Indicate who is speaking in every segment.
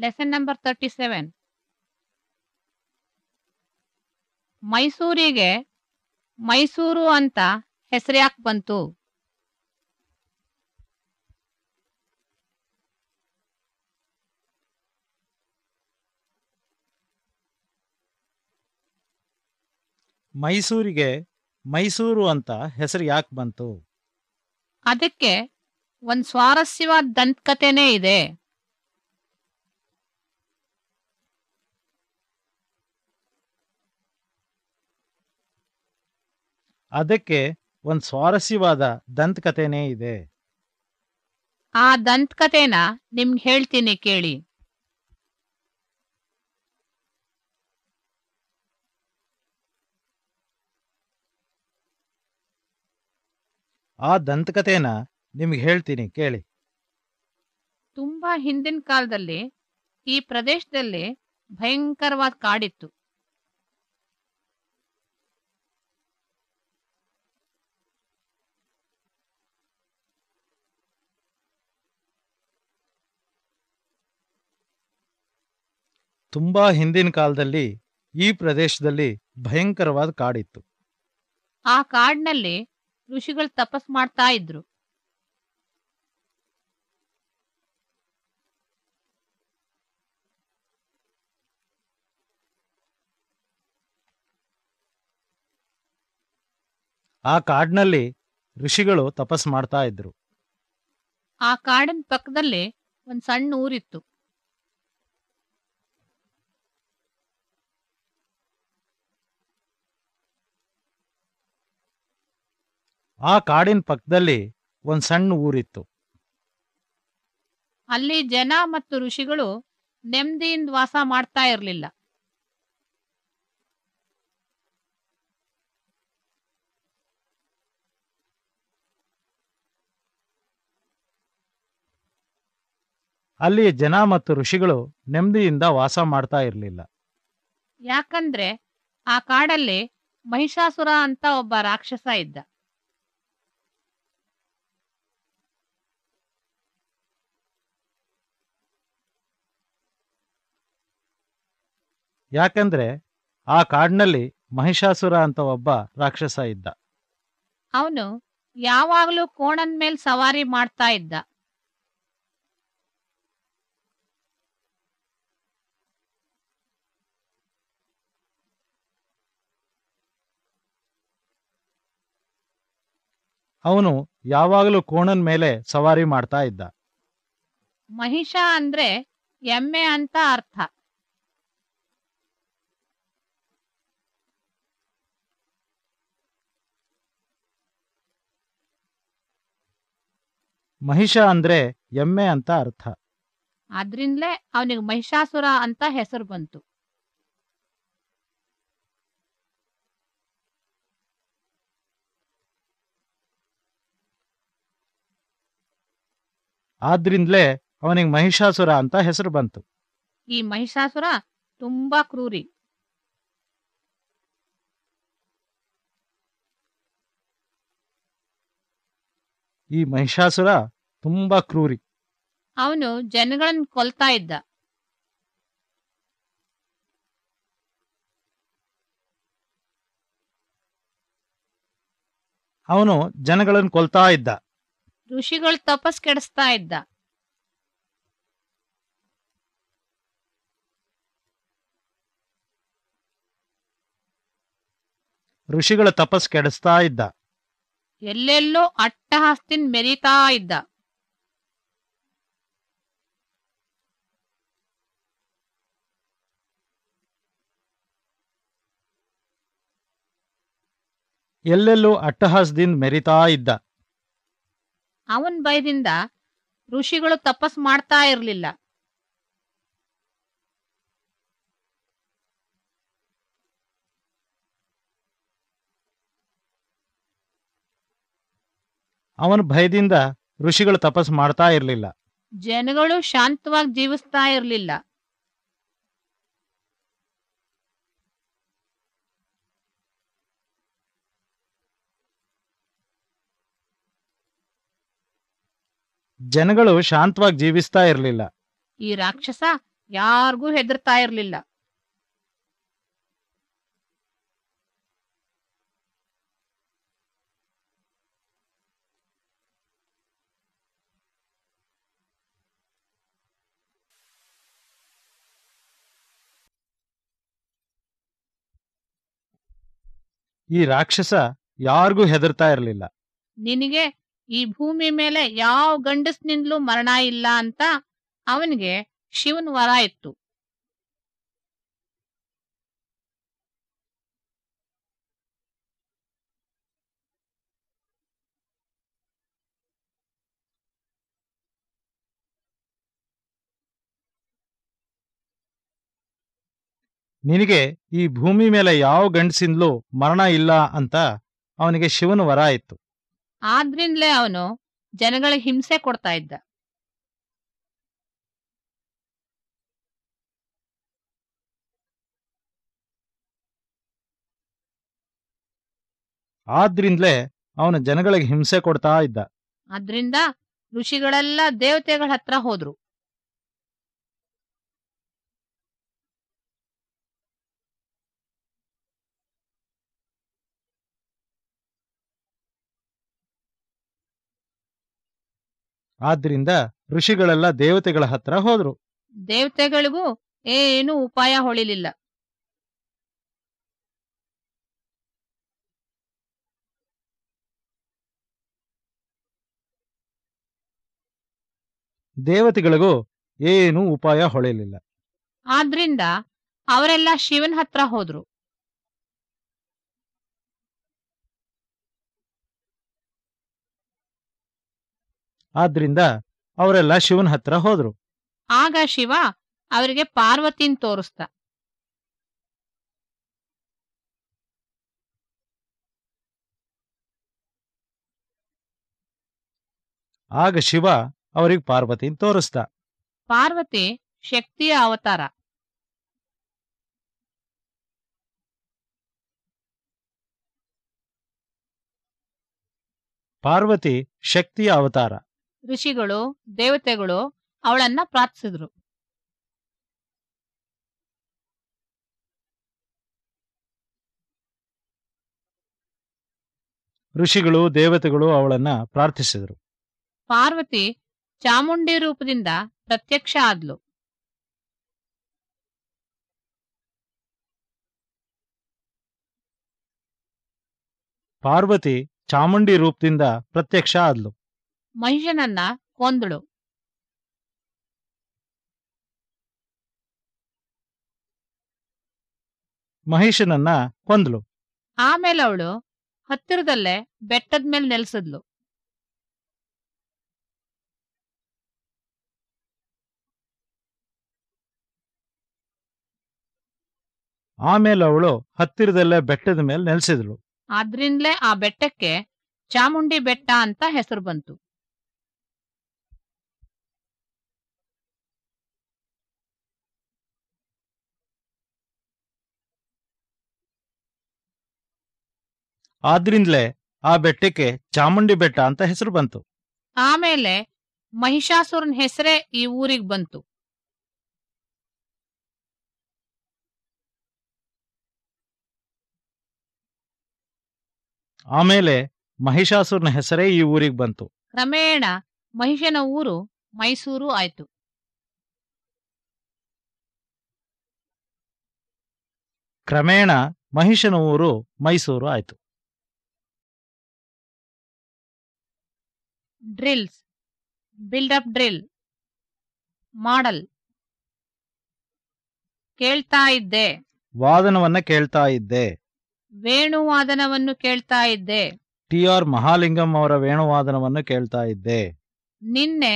Speaker 1: Lesson number thirty seven ಮೈಸೂರಿಗೆ ಮೈಸೂರು ಅಂತ ಹೆಸರ್ಯಾಕ್ ಬಂತು?
Speaker 2: ಮೈಸೂರಿಗೆ ಮೈಸೂರು ಅಂತ ಹೆಸರು ಯಾಕೆ ಬಂತು?
Speaker 1: ಅದಕ್ಕೆ ಒಂದ್ ಸ್ವಾರಸ್ಯವಾದ ದಂತಕತೆನೇ ಇದೆ.
Speaker 2: ಅದಕ್ಕೆ ಒಂದು ಸ್ವಾರಸ್ಯವಾದ ದಂತಕಥೆನೇ ಇದೆ.
Speaker 1: ಆ ದಂತಕಥೆನ ನಿಮ್ಗೆ ಹೇಳ್ತೀನಿ ಕೇಳಿ.
Speaker 2: ಆ ದಂತಕಥೆನ ನಿಮ್ಗೆ ಹೇಳ್ತೀನಿ ಕೇಳಿ.
Speaker 1: ತುಂಬಾ ಹಿಂದಿನ ಕಾಲದಲ್ಲಿ ಈ ಪ್ರದೇಶದಲ್ಲಿ ಭಯಂಕರವಾದ ಕಾಡಿತ್ತು.
Speaker 2: ತುಂಬಾ ಹಿಂದಿನ ಕಾಲದಲ್ಲಿ ಈ ಪ್ರದೇಶದಲ್ಲಿ ಭಯಂಕರವಾದ ಕಾಡಿತ್ತು.
Speaker 1: ಆ ಕಾಡಿನಲ್ಲಿ ಋಷಿಗಳು ತಪಸ್ ಮಾಡ್ತಾ ಇದ್ರು.
Speaker 2: ಆ ಕಾಡಿನಲ್ಲಿ ಋಷಿಗಳು ತಪಸ್ ಮಾಡ್ತಾ ಇದ್ರು.
Speaker 1: ಆ ಕಾಡಿನ ಪಕ್ಕದಲ್ಲಿ ಒಂದ್ ಸಣ್ಣ ಊರಿತ್ತು.
Speaker 2: ಆ ಕಾಡಿನ ಪಕ್ಕದಲ್ಲಿ ಒಂದ್ ಸಣ್ಣ ಊರಿತ್ತು.
Speaker 1: ಅಲ್ಲಿ ಜನ ಮತ್ತು ಋಷಿಗಳು ನೆಮ್ಮದಿಯಿಂದ ವಾಸ ಮಾಡ್ತಾ ಇರಲಿಲ್ಲ.
Speaker 2: ಅಲ್ಲಿ ಜನ ಮತ್ತು ಋಷಿಗಳು ನೆಮ್ಮದಿಯಿಂದ ವಾಸ ಮಾಡ್ತಾ ಇರಲಿಲ್ಲ.
Speaker 1: ಯಾಕಂದ್ರೆ ಆ ಕಾಡಲ್ಲಿ ಮಹಿಷಾಸುರ ಅಂತ ಒಬ್ಬ ರಾಕ್ಷಸ ಇದ್ದ.
Speaker 2: ಯಾಕಂದ್ರೆ ಆ ಕಾಡಿನಲ್ಲಿ ಮಹಿಷಾಸುರ ಅಂತ ಒಬ್ಬ ರಾಕ್ಷಸ ಇದ್ದ.
Speaker 1: ಅವನು ಯಾವಾಗ್ಲೂ ಕೋಣನ್ ಮೇಲ್ ಸವಾರಿ ಮಾಡ್ತಾ ಇದ್ದ.
Speaker 2: ಅವನು ಯಾವಾಗಲೂ ಕೋಣನ್ ಮೇಲೆ ಸವಾರಿ ಮಾಡ್ತಾ ಇದ್ದ.
Speaker 1: ಮಹಿಷ ಅಂದ್ರೆ ಎಮ್ಮೆ ಅಂತ ಅರ್ಥ.
Speaker 2: ಮಹಿಷ ಅಂದ್ರೆ ಎಮ್ಮೆ ಅಂತ ಅರ್ಥ.
Speaker 1: ಅದ್ರಿಂದಲೇ ಅವನಿಗೆ ಮಹಿಷಾಸುರ ಅಂತ ಹೆಸರು ಬಂತು.
Speaker 2: ಆದ್ರಿಂದಲೇ ಅವನಿಗೆ ಮಹಿಷಾಸುರ ಅಂತ ಹೆಸರು ಬಂತು.
Speaker 1: ಈ ಮಹಿಷಾಸುರ ತುಂಬಾ ಕ್ರೂರಿ.
Speaker 2: ಈ ಮಹಿಷಾಸುರ ತುಂಬಾ ಕ್ರೂರಿ.
Speaker 1: ಅವನು ಜನಗಳನ್ನ ಕೊಲ್ತಾ ಇದ್ದ.
Speaker 2: ಅವನು ಜನಗಳನ್ನು ಕೊಲ್ತಾ ಇದ್ದ.
Speaker 1: ಋಷಿಗಳು ತಪಸ್ ಕೆಡಿಸ್ತಾ ಇದ್ದ.
Speaker 2: ಋಷಿಗಳ ತಪಸ್ ಕೆಡಿಸ್ತಾ ಇದ್ದ.
Speaker 1: ಎಲ್ಲೆಲ್ಲೋ ಅಟ್ಟಹಾಸ್ತಿನ್ ಮೆರೀತಾ ಇದ್ದ.
Speaker 2: ಎಲ್ಲೆಲ್ಲೋ ಅಟ್ಟಹಾಸದಿಂದ ಮೆರಿತಾ ಇದ್ದ.
Speaker 1: ಅವನ್ ಭಯದಿಂದ ಋಷಿಗಳು ತಪಸ್ ಮಾಡ್ತಾ ಇರಲಿಲ್ಲ.
Speaker 2: ಅವನ ಭಯದಿಂದ ಋಷಿಗಳು ತಪಸ್ ಮಾಡ್ತಾ ಇರಲಿಲ್ಲ.
Speaker 1: ಜನಗಳು ಶಾಂತವಾಗಿ ಜೀವಿಸ್ತಾ ಇರಲಿಲ್ಲ.
Speaker 2: ಜನಗಳು ಶಾಂತವಾಗಿ ಜೀವಿಸ್ತಾ ಇರಲಿಲ್ಲ.
Speaker 1: ಈ ರಾಕ್ಷಸ ಯಾರಿಗೂ ಹೆದರ್ತಾ ಇರ್ಲಿಲ್ಲ.
Speaker 2: ಈ ರಾಕ್ಷಸ ಯಾರಿಗೂ ಹೆದರ್ತಾ ಇರಲಿಲ್ಲ.
Speaker 1: ನಿನಗೆ ಈ ಭೂಮಿ ಮೇಲೆ ಯಾವ ಗಂಡಸ್ನಿಂದಲೂ ಮರಣ ಇಲ್ಲ ಅಂತ ಅವನಿಗೆ ಶಿವನ್ ವರ ಇತ್ತು.
Speaker 2: ನಿನಗೆ ಈ ಭೂಮಿ ಮೇಲೆ ಯಾವ ಗಂಡಸಿಂದಲೂ ಮರಣ ಇಲ್ಲ ಅಂತ ಅವನಿಗೆ ಶಿವನ ವರ ಇತ್ತು.
Speaker 1: ಆದ್ರಿಂದಲೇ ಅವನು ಜನಗಳ ಹಿಂಸೆ ಕೊಡ್ತಾ ಇದ್ದ.
Speaker 2: ಆದ್ರಿಂದಲೇ ಅವನು ಜನಗಳಿಗೆ ಹಿಂಸೆ ಕೊಡ್ತಾ ಇದ್ದ.
Speaker 1: ಅದ್ರಿಂದ ಋಷಿಗಳೆಲ್ಲ ದೇವತೆಗಳ ಹತ್ರ ಹೋದ್ರು.
Speaker 2: ಆದ್ರಿಂದ ಋಷಿಗಳೆಲ್ಲ ದೇವತೆಗಳ ಹತ್ರ ಹೋದ್ರು.
Speaker 1: ದೇವತೆಗಳಿಗೂ ಏನು ಉಪಾಯ ಹೊಳಿಲಿಲ್ಲ.
Speaker 2: ದೇವತೆಗಳಿಗೂ ಏನು ಉಪಾಯ ಹೊಳಿಲಿಲ್ಲ.
Speaker 1: ಆದ್ರಿಂದ ಅವರೆಲ್ಲ ಶಿವನ್ ಹತ್ರ ಹೋದ್ರು.
Speaker 2: ಆದ್ರಿಂದ ಅವರೆಲ್ಲ ಶಿವನ ಹತ್ರ ಹೋದ್ರು.
Speaker 1: ಆಗ ಶಿವ ಅವರಿಗೆ ಪಾರ್ವತಿನ್ ತೋರಿಸ್ತ
Speaker 2: ಆಗ ಶಿವ ಅವರಿಗೆ ಪಾರ್ವತಿನ್ ತೋರಿಸ್ದ.
Speaker 1: ಪಾರ್ವತಿ ಶಕ್ತಿಯ ಅವತಾರ.
Speaker 2: ಪಾರ್ವತಿ ಶಕ್ತಿಯ ಅವತಾರ.
Speaker 1: ಋಷಿಗಳು ದೇವತೆಗಳು ಅವಳನ್ನ ಪ್ರಾರ್ಥಿಸಿದ್ರು.
Speaker 2: ಋಷಿಗಳು ದೇವತೆಗಳು ಅವಳನ್ನ ಪ್ರಾರ್ಥಿಸಿದರು.
Speaker 1: ಪಾರ್ವತಿ ಚಾಮುಂಡಿ ರೂಪದಿಂದ ಪ್ರತ್ಯಕ್ಷ ಆದ್ಲು.
Speaker 2: ಪಾರ್ವತಿ ಚಾಮುಂಡಿ ರೂಪದಿಂದ ಪ್ರತ್ಯಕ್ಷ ಆದ್ಲು.
Speaker 1: ಮಹಿಷನನ್ನ ಕೊಂದಳು.
Speaker 2: ಮಹಿಷನನ್ನ ಕೊಂದಳು
Speaker 1: ಆಮೇಲೆ ಅವಳು ಹತ್ತಿರದಲ್ಲೇ ಬೆಟ್ಟದ ಮೇಲೆ ನೆಲೆಸಿದ್ಲು.
Speaker 2: ಆಮೇಲೆ ಅವಳು ಹತ್ತಿರದಲ್ಲೇ ಬೆಟ್ಟದ ಮೇಲೆ ನೆಲೆಸಿದ್ಲು
Speaker 1: ಆದ್ರಿಂದಲೇ ಆ ಬೆಟ್ಟಕ್ಕೆ ಚಾಮುಂಡಿ ಬೆಟ್ಟ ಅಂತ ಹೆಸರು ಬಂತು.
Speaker 2: ಆದ್ರಿಂದಲೇ ಆ ಬೆಟ್ಟಕ್ಕೆ ಚಾಮುಂಡಿ ಬೆಟ್ಟ ಅಂತ ಹೆಸರು ಬಂತು.
Speaker 1: ಆಮೇಲೆ ಮಹಿಷಾಸುರನ್ ಹೆಸರೇ ಈ ಊರಿಗೆ ಬಂತು.
Speaker 2: ಆಮೇಲೆ ಮಹಿಷಾಸುರನ ಹೆಸರೇ ಈ ಊರಿಗೆ ಬಂತು.
Speaker 1: ಕ್ರಮೇಣ ಮಹಿಷನ ಊರು ಮೈಸೂರು ಆಯ್ತು.
Speaker 2: ಕ್ರಮೇಣ ಮಹಿಷನ ಊರು ಮೈಸೂರು ಆಯ್ತು.
Speaker 1: Drills build up drill model. ಕೇಳ್ತಾ ಇದ್ದೆ.
Speaker 2: ವಾದನವನ್ನ ಕೇಳ್ತಾ ಇದ್ದೆ.
Speaker 1: ವೇಣುವಾದನವನ್ನು ಕೇಳ್ತಾ ಇದ್ದೆ.
Speaker 2: ಟಿ ಆರ್ ಮಹಾಲಿಂಗಂ ಅವರ ವೇಣುವಾದನವನ್ನು ಕೇಳ್ತಾ ಇದ್ದೆ.
Speaker 1: ನಿನ್ನೆ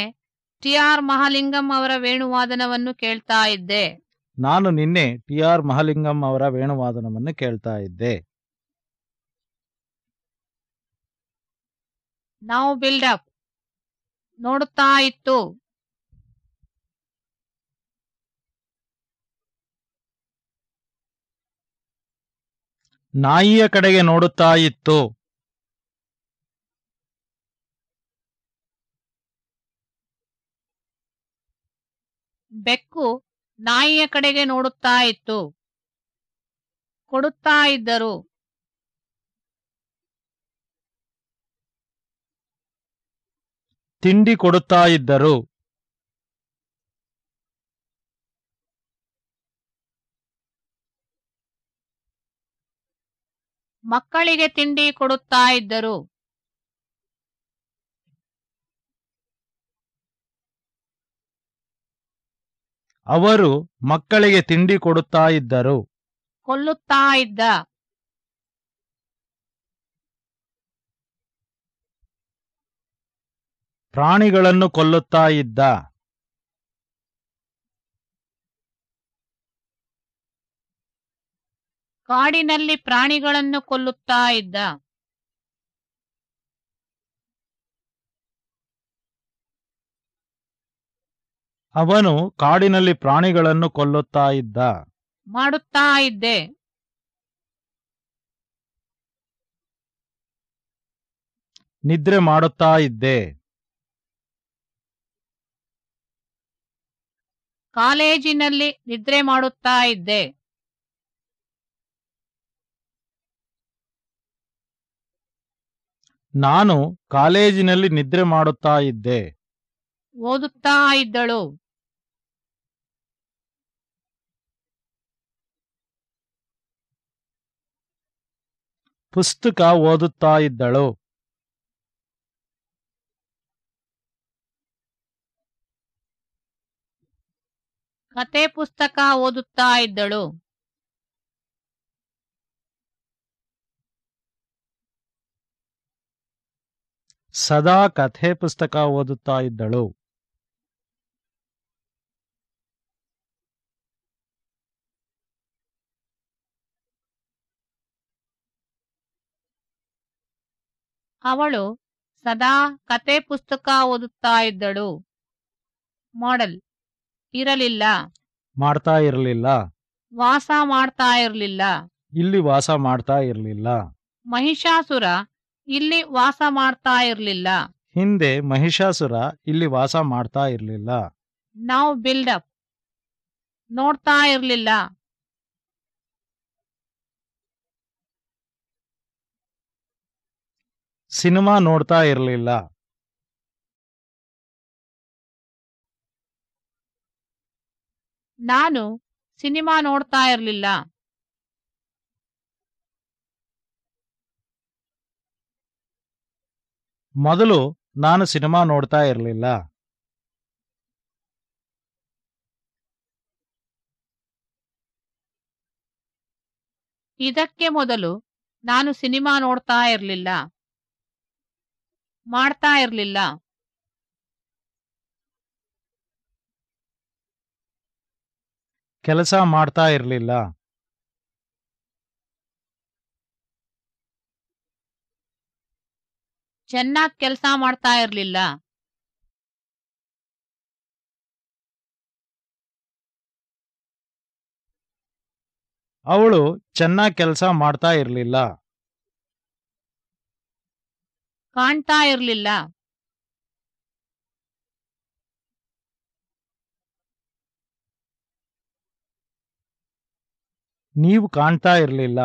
Speaker 1: ಟಿ ಆರ್ ಮಹಾಲಿಂಗಂ ಅವರ ವೇಣುವಾದನವನ್ನು ಕೇಳ್ತಾ ಇದ್ದೆ.
Speaker 2: ನಾನು ನಿನ್ನೆ ಟಿ ಆರ್ ಮಹಾಲಿಂಗಂ ಅವರ ವೇಣುವಾದನವನ್ನು ಕೇಳ್ತಾ ಇದ್ದೆ.
Speaker 1: ನಾವು ಬಿಲ್ಡಪ್ ನೋಡುತ್ತಾ ಇತ್ತು.
Speaker 2: ನಾಯಿಯ ಕಡೆಗೆ ನೋಡುತ್ತಾ ಇತ್ತು.
Speaker 1: ಬೆಕ್ಕು ನಾಯಿಯ ಕಡೆಗೆ ನೋಡುತ್ತಾ ಇತ್ತು. ಕೊಡುತ್ತಾ ಇದ್ದರು.
Speaker 2: ತಿಂಡಿ ಕೊಡುತ್ತಾ ಇದ್ದರು.
Speaker 1: ಮಕ್ಕಳಿಗೆ ತಿಂಡಿ ಕೊಡುತ್ತಾ ಇದ್ದರು.
Speaker 2: ಅವರು ಮಕ್ಕಳಿಗೆ ತಿಂಡಿ ಕೊಡುತ್ತಾ ಇದ್ದರು.
Speaker 1: ಕೊಲ್ಲುತ್ತಾ ಇದ್ದ.
Speaker 2: ಪ್ರಾಣಿಗಳನ್ನು ಕೊಲ್ಲುತ್ತಾ ಇದ್ದ.
Speaker 1: ಕಾಡಿನಲ್ಲಿ ಪ್ರಾಣಿಗಳನ್ನು ಕೊಲ್ಲುತ್ತಾ ಇದ್ದ.
Speaker 2: ಅವನು ಕಾಡಿನಲ್ಲಿ ಪ್ರಾಣಿಗಳನ್ನು ಕೊಲ್ಲುತ್ತಾ ಇದ್ದ.
Speaker 1: ಮಾಡುತ್ತಾ ಇದ್ದೆ.
Speaker 2: ನಿದ್ರೆ ಮಾಡುತ್ತಾ ಇದ್ದೆ.
Speaker 1: ಕಾಲೇಜಿನಲ್ಲಿ ನಿದ್ರೆ ಮಾಡುತ್ತಾ ಇದ್ದೆ.
Speaker 2: ನಾನು ಕಾಲೇಜಿನಲ್ಲಿ ನಿದ್ರೆ ಮಾಡುತ್ತಾ ಇದ್ದೆ.
Speaker 1: ಓದುತ್ತಾ ಇದ್ದಳು.
Speaker 2: ಪುಸ್ತಕ ಓದುತ್ತಾ ಇದ್ದಳು.
Speaker 1: ಕತೆ ಪುಸ್ತಕ ಓದುತ್ತಾ ಇದ್ದಳು.
Speaker 2: ಸದಾ ಕಥೆ ಪುಸ್ತಕ ಓದುತ್ತಾ ಇದ್ದಳು.
Speaker 1: ಅವಳು ಸದಾ ಕತೆ ಪುಸ್ತಕ ಓದುತ್ತಾ ಇದ್ದಳು. ಮಾಡೆಲ್ ಇರಲಿಲ್ಲ.
Speaker 2: ಮಾಡ್ತಾ ಇರಲಿಲ್ಲ.
Speaker 1: ವಾಸ ಮಾಡ್ತಾ ಇರಲಿಲ್ಲ.
Speaker 2: ಇಲ್ಲಿ ವಾಸ ಮಾಡ್ತಾ ಇರಲಿಲ್ಲ.
Speaker 1: ಮಹಿಷಾಸುರ ಇಲ್ಲಿ ವಾಸ ಮಾಡ್ತಾ ಇರಲಿಲ್ಲ.
Speaker 2: ಹಿಂದೆ ಮಹಿಷಾಸುರ ಇಲ್ಲಿ ವಾಸ ಮಾಡ್ತಾ ಇರಲಿಲ್ಲ.
Speaker 1: ನಾವು ಬಿಲ್ಡಪ್ ನೋಡ್ತಾ ಇರಲಿಲ್ಲ.
Speaker 2: ಸಿನಿಮಾ ನೋಡ್ತಾ ಇರಲಿಲ್ಲ.
Speaker 1: ನಾನು ಸಿನಿಮಾ ನೋಡ್ತಾ ಇರಲಿಲ್ಲ.
Speaker 2: ಮೊದಲು ನಾನು ಸಿನಿಮಾ ನೋಡ್ತಾ ಇರಲಿಲ್ಲ.
Speaker 1: ಇದಕ್ಕೆ ಮೊದಲು ನಾನು ಸಿನಿಮಾ ನೋಡ್ತಾ ಇರಲಿಲ್ಲ. ಮಾಡ್ತಾ ಇರಲಿಲ್ಲ.
Speaker 2: ಕೆಲಸ ಮಾಡ್ತಾ ಇರಲಿಲ್ಲ.
Speaker 1: ಚೆನ್ನಾಗಿ ಕೆಲಸ ಮಾಡ್ತಾ ಇರಲಿಲ್ಲ.
Speaker 2: ಅವಳು ಚೆನ್ನಾಗಿ ಕೆಲಸ ಮಾಡ್ತಾ ಇರಲಿಲ್ಲ.
Speaker 1: ಕಾಣ್ತಾ ಇರಲಿಲ್ಲ.
Speaker 2: ನೀವು ಕಾಣ್ತಾ ಇರಲಿಲ್ಲ.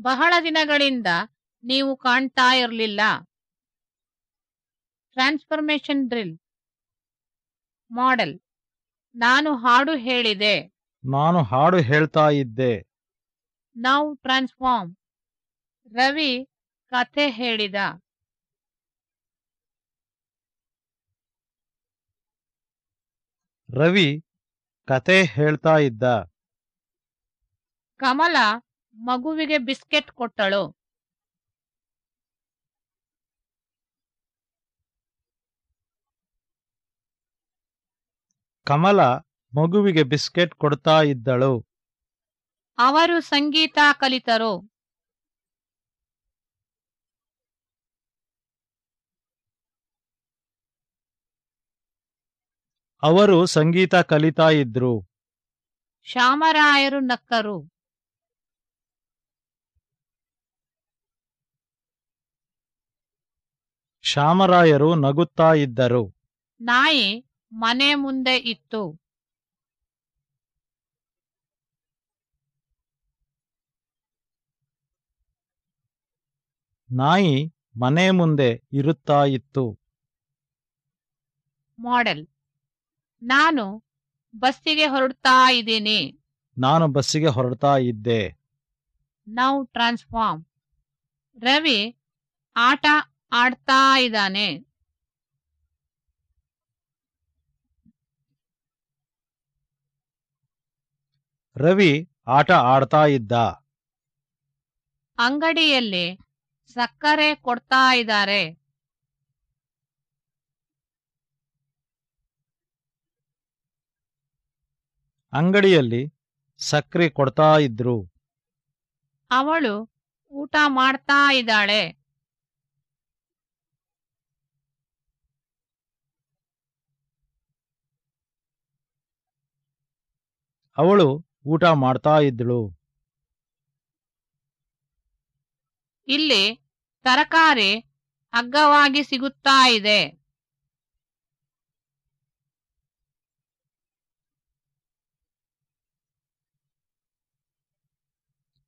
Speaker 1: ಬಹಳ ದಿನಗಳಿಂದ ನೀವು ಕಾಣ್ತಾ ಇರಲಿಲ್ಲ. Transformation drill model. ನಾನು ಹಾಡು ಹೇಳಿದೆ.
Speaker 2: ನಾನು ಹಾಡು ಹೇಳ್ತಾ ಇದ್ದೆ.
Speaker 1: ನಾವು ಟ್ರಾನ್ಸ್ಫಾರ್ಮ್. ರವಿ ಕಥೆ ಹೇಳಿದ.
Speaker 2: ರವಿ ಕತೆ ಹೇಳ್ತಾ ಇದ್ದ.
Speaker 1: ಕಮಲ ಮಗುವಿಗೆ ಬಿಸ್ಕೆಟ್ ಕೊಟ್ಟಳು.
Speaker 2: ಕಮಲ ಮಗುವಿಗೆ ಬಿಸ್ಕೆಟ್ ಕೊಡ್ತಾ ಇದ್ದಳು.
Speaker 1: ಅವರು ಸಂಗೀತ ಕಲಿತರು.
Speaker 2: ಅವರು ಸಂಗೀತ ಕಲಿತಾ ಇದ್ರು.
Speaker 1: ಶ್ಯಾಮರಾಯರು ನಕ್ಕರು.
Speaker 2: ಶ್ಯಾಮರಾಯರು ನಗುತ್ತಾ ಇದ್ದರು.
Speaker 1: ನಾಯಿ ಮನೆ ಮುಂದೆ ಇತ್ತು.
Speaker 2: ನಾಯಿ ಮನೆ ಮುಂದೆ ಇರುತ್ತಾ ಇತ್ತು.
Speaker 1: ಮಾಡೆಲ್. ನಾನು ಬಸ್ಸಿಗೆ ಹೊರಡ್ತಾ ಇದ್ದೀನಿ.
Speaker 2: ನಾನು ಬಸ್ಸಿಗೆ ಹೊರಡ್ತಾ ಇದ್ದೆ.
Speaker 1: ನೌ ಟ್ರಾನ್ಸ್ಫಾರ್ಮ್ ರವಿ ಆಟ ಆಡ್ತಾ ಇದ್ದಾನೆ.
Speaker 2: ರವಿ ಆಟ ಆಡ್ತಾ ಇದ್ದ.
Speaker 1: ಅಂಗಡಿಯಲ್ಲಿ ಸಕ್ಕರೆ ಕೊಡ್ತಾ ಇದ್ದಾರೆ.
Speaker 2: ಅಂಗಡಿಯಲ್ಲಿ ಸಕ್ರೆ ಕೊಡ್ತಾ ಇದ್ರು.
Speaker 1: ಅವಳು ಊಟ ಮಾಡ್ತಾ ಇದ್ದಾಳೆ.
Speaker 2: ಅವಳು ಊಟ ಮಾಡ್ತಾ ಇದ್ದಳು
Speaker 1: ಇಲ್ಲಿ ತರಕಾರಿ ಅಗ್ಗವಾಗಿ ಸಿಗುತ್ತಾ ಇದೆ.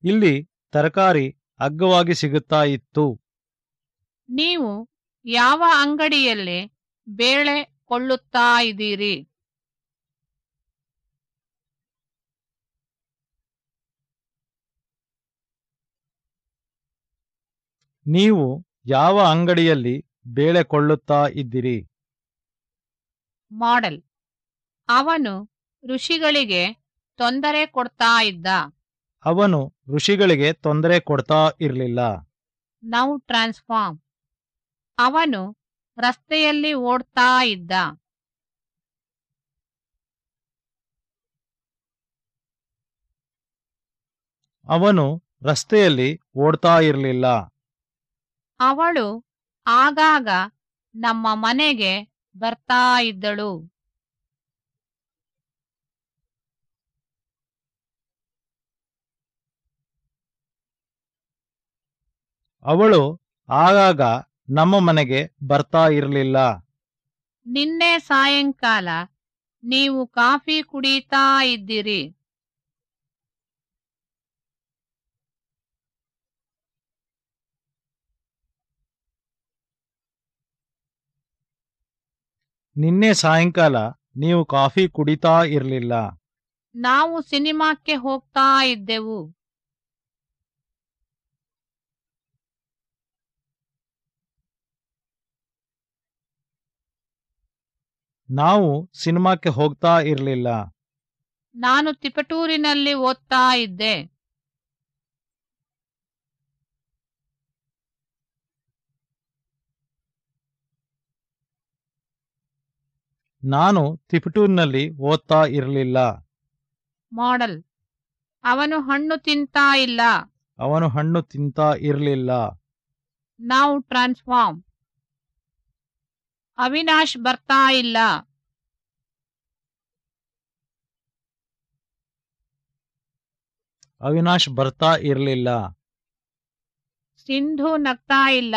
Speaker 2: ಇಲ್ಲಿ ತರಕಾರಿ ಅಗ್ಗವಾಗಿ ಸಿಗುತ್ತಾ ಇತ್ತು.
Speaker 1: ನೀವು ಯಾವ ಅಂಗಡಿಯಲ್ಲಿ ಬೇಳೆ ಕೊಳ್ಳುತ್ತಾ ಇದ್ದೀರಿ?
Speaker 2: ನೀವು ಯಾವ ಅಂಗಡಿಯಲ್ಲಿ ಬೇಳೆ ಕೊಳ್ಳುತ್ತಾ ಇದ್ದೀರಿ?
Speaker 1: ಮಾಡೆಲ್. ಅವನು ಋಷಿಗಳಿಗೆ ತೊಂದರೆ ಕೊಡ್ತಾ ಇದ್ದ.
Speaker 2: ಅವನು ಋಷಿಗಳಿಗೆ ತೊಂದರೆ ಕೊಡ್ತಾ ಇರಲಿಲ್ಲ.
Speaker 1: Now transform. ಅವನು ರಸ್ತೆಯಲ್ಲಿ ಓಡ್ತಾ ಇದ್ದ.
Speaker 2: ಅವನು ರಸ್ತೆಯಲ್ಲಿ ಓಡ್ತಾ ಇರಲಿಲ್ಲ.
Speaker 1: ಅವಳು ಆಗಾಗ ನಮ್ಮ ಮನೆಗೆ ಬರ್ತಾ ಇದ್ದಳು.
Speaker 2: ಅವಳು ಆಗಾಗ ನಮ್ಮ ಮನೆಗೆ ಬರ್ತಾ ಇರಲಿಲ್ಲ.
Speaker 1: ನಿನ್ನೆ ಸಾಯಂಕಾಲ ನೀವು ಕಾಫಿ ಕುಡಿತಾ ಇದ್ದೀರಿ.
Speaker 2: ನಿನ್ನೆ ಸಾಯಂಕಾಲ ನೀವು ಕಾಫಿ ಕುಡಿತಾ ಇರಲಿಲ್ಲ.
Speaker 1: ನಾವು ಸಿನಿಮಾಕ್ಕೆ ಹೋಗ್ತಾ ಇದ್ದೆವು.
Speaker 2: ನಾವು ಸಿನಿಮಾಕ್ಕೆ ಹೋಗ್ತಾ ಇರಲಿಲ್ಲ.
Speaker 1: ನಾನು ತಿಪಟೂರಿನಲ್ಲಿ ಓದ್ತಾ ಇದ್ದೆ.
Speaker 2: ನಾನು ತಿಪಟೂರಿನಲ್ಲಿ ಓದ್ತಾ ಇರಲಿಲ್ಲ.
Speaker 1: ಮಾಡಲ್. ಅವನು ಹಣ್ಣು ತಿಂತಾ ಇಲ್ಲ.
Speaker 2: ಅವನು ಹಣ್ಣು ತಿಂತಾ ಇರಲಿಲ್ಲ.
Speaker 1: ನಾವು ಟ್ರಾನ್ಸ್ಫಾರ್ಮ್. ಅವಿನಾಶ್ ಬರ್ತಾ ಇಲ್ಲ.
Speaker 2: ಅವಿನಾಶ್ ಬರ್ತಾ ಇರಲಿಲ್ಲ.
Speaker 1: ಸಿಂಧು ನಗ್ತಾ ಇಲ್ಲ.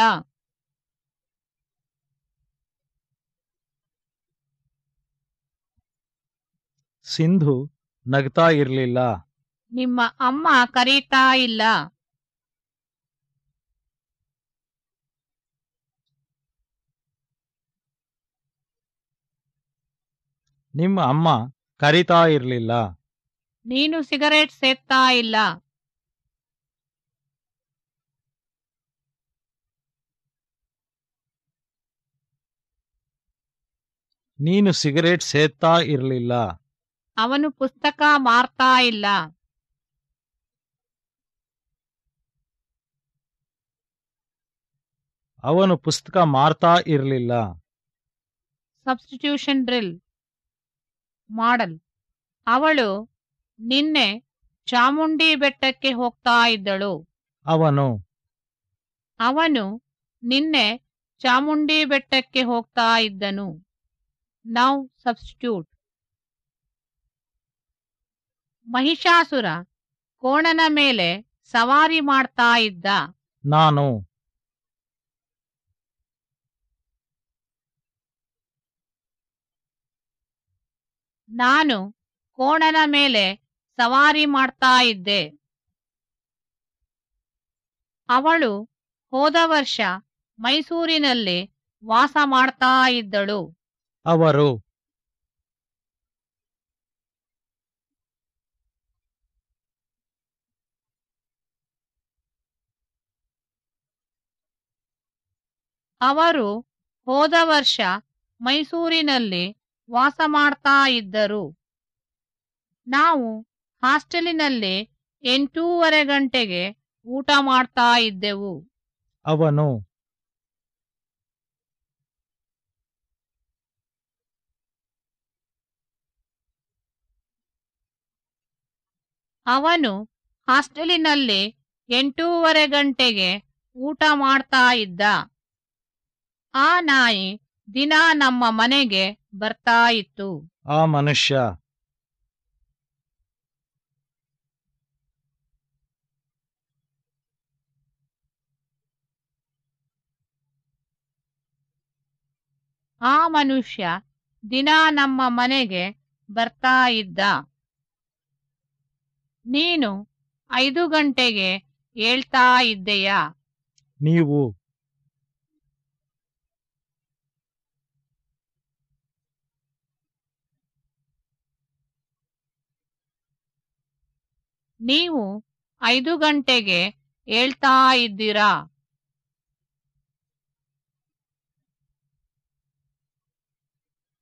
Speaker 2: ಸಿಂಧು ನಗ್ತಾ ಇರಲಿಲ್ಲ.
Speaker 1: ನಿಮ್ಮ ಅಮ್ಮ ಕರೀತಾ ಇಲ್ಲ.
Speaker 2: ನಿಮ್ಮ ಅಮ್ಮ ಕರಿತಾ ಇರಲಿಲ್ಲ.
Speaker 1: ನೀನು ಸಿಗರೇಟ್ ಸೇದ್ತಾ ಇಲ್ಲ.
Speaker 2: ನೀನು ಸಿಗರೇಟ್ ಸೇದ್ತಾ ಇರಲಿಲ್ಲ.
Speaker 1: ಅವನು ಪುಸ್ತಕ ಮಾರ್ತಾ ಇಲ್ಲ.
Speaker 2: ಅವನು ಪುಸ್ತಕ ಮಾರ್ತಾ ಇರಲಿಲ್ಲ.
Speaker 1: Substitution drill model. ಅವಳು ನಿನ್ನೆ ಚಾಮುಂಡಿ ಬೆಟ್ಟಕ್ಕೆ ಹೋಗ್ತಾ ಇದ್ದಳು.
Speaker 2: ಅವನು
Speaker 1: ಅವನು ನಿನ್ನೆ ಚಾಮುಂಡಿ ಬೆಟ್ಟಕ್ಕೆ ಹೋಗ್ತಾ ಇದ್ದನು. Now substitute. ಮಹಿಷಾಸುರ ಕೋಣನ ಮೇಲೆ ಸವಾರಿ ಮಾಡ್ತಾ ಇದ್ದ.
Speaker 2: ನಾನು
Speaker 1: ನಾನು ಕೋಣನ ಮೇಲೆ ಸವಾರಿ ಮಾಡ್ತಾ ಇದ್ದೆ. ಅವಳು ಹೋದ ವರ್ಷ ಮೈಸೂರಿನಲ್ಲಿ ವಾಸ ಮಾಡ್ತಾ ಇದ್ದಳು.
Speaker 2: ಅವರು
Speaker 1: ಅವರು ಹೋದ ವರ್ಷ ಮೈಸೂರಿನಲ್ಲಿ ವಾಸ ಮಾಡ್ತಾ ಇದ್ದರು. ನಾವು ಹಾಸ್ಟೆಲಿನಲ್ಲಿ ಎಂಟೂವರೆ ಗಂಟೆಗೆ ಊಟ ಮಾಡ್ತಾ ಇದ್ದೆವು.
Speaker 2: ಅವನು
Speaker 1: ಅವನು ಹಾಸ್ಟೆಲಿನಲ್ಲಿ ಎಂಟೂವರೆ ಗಂಟೆಗೆ ಊಟ ಮಾಡ್ತಾ ಇದ್ದ. ಆ ನಾಯಿ ದಿನ ನಮ್ಮ ಮನೆಗೆ ಬರ್ತಾ ಇತ್ತು
Speaker 2: ಆ ಮನುಷ್ಯ
Speaker 1: ಆ ಮನುಷ್ಯ ದಿನ ನಮ್ಮ ಮನೆಗೆ ಬರ್ತಾ ಇದ್ದ ನೀನು ಐದು ಗಂಟೆಗೆ ಹೇಳ್ತಾ ಇದ್ದೆಯಾ
Speaker 2: ನೀವು
Speaker 1: ನೀವು ಐದು ಗಂಟೆಗೆ ಹೇಳ್ತಾ ಇದ್ದೀರಾ?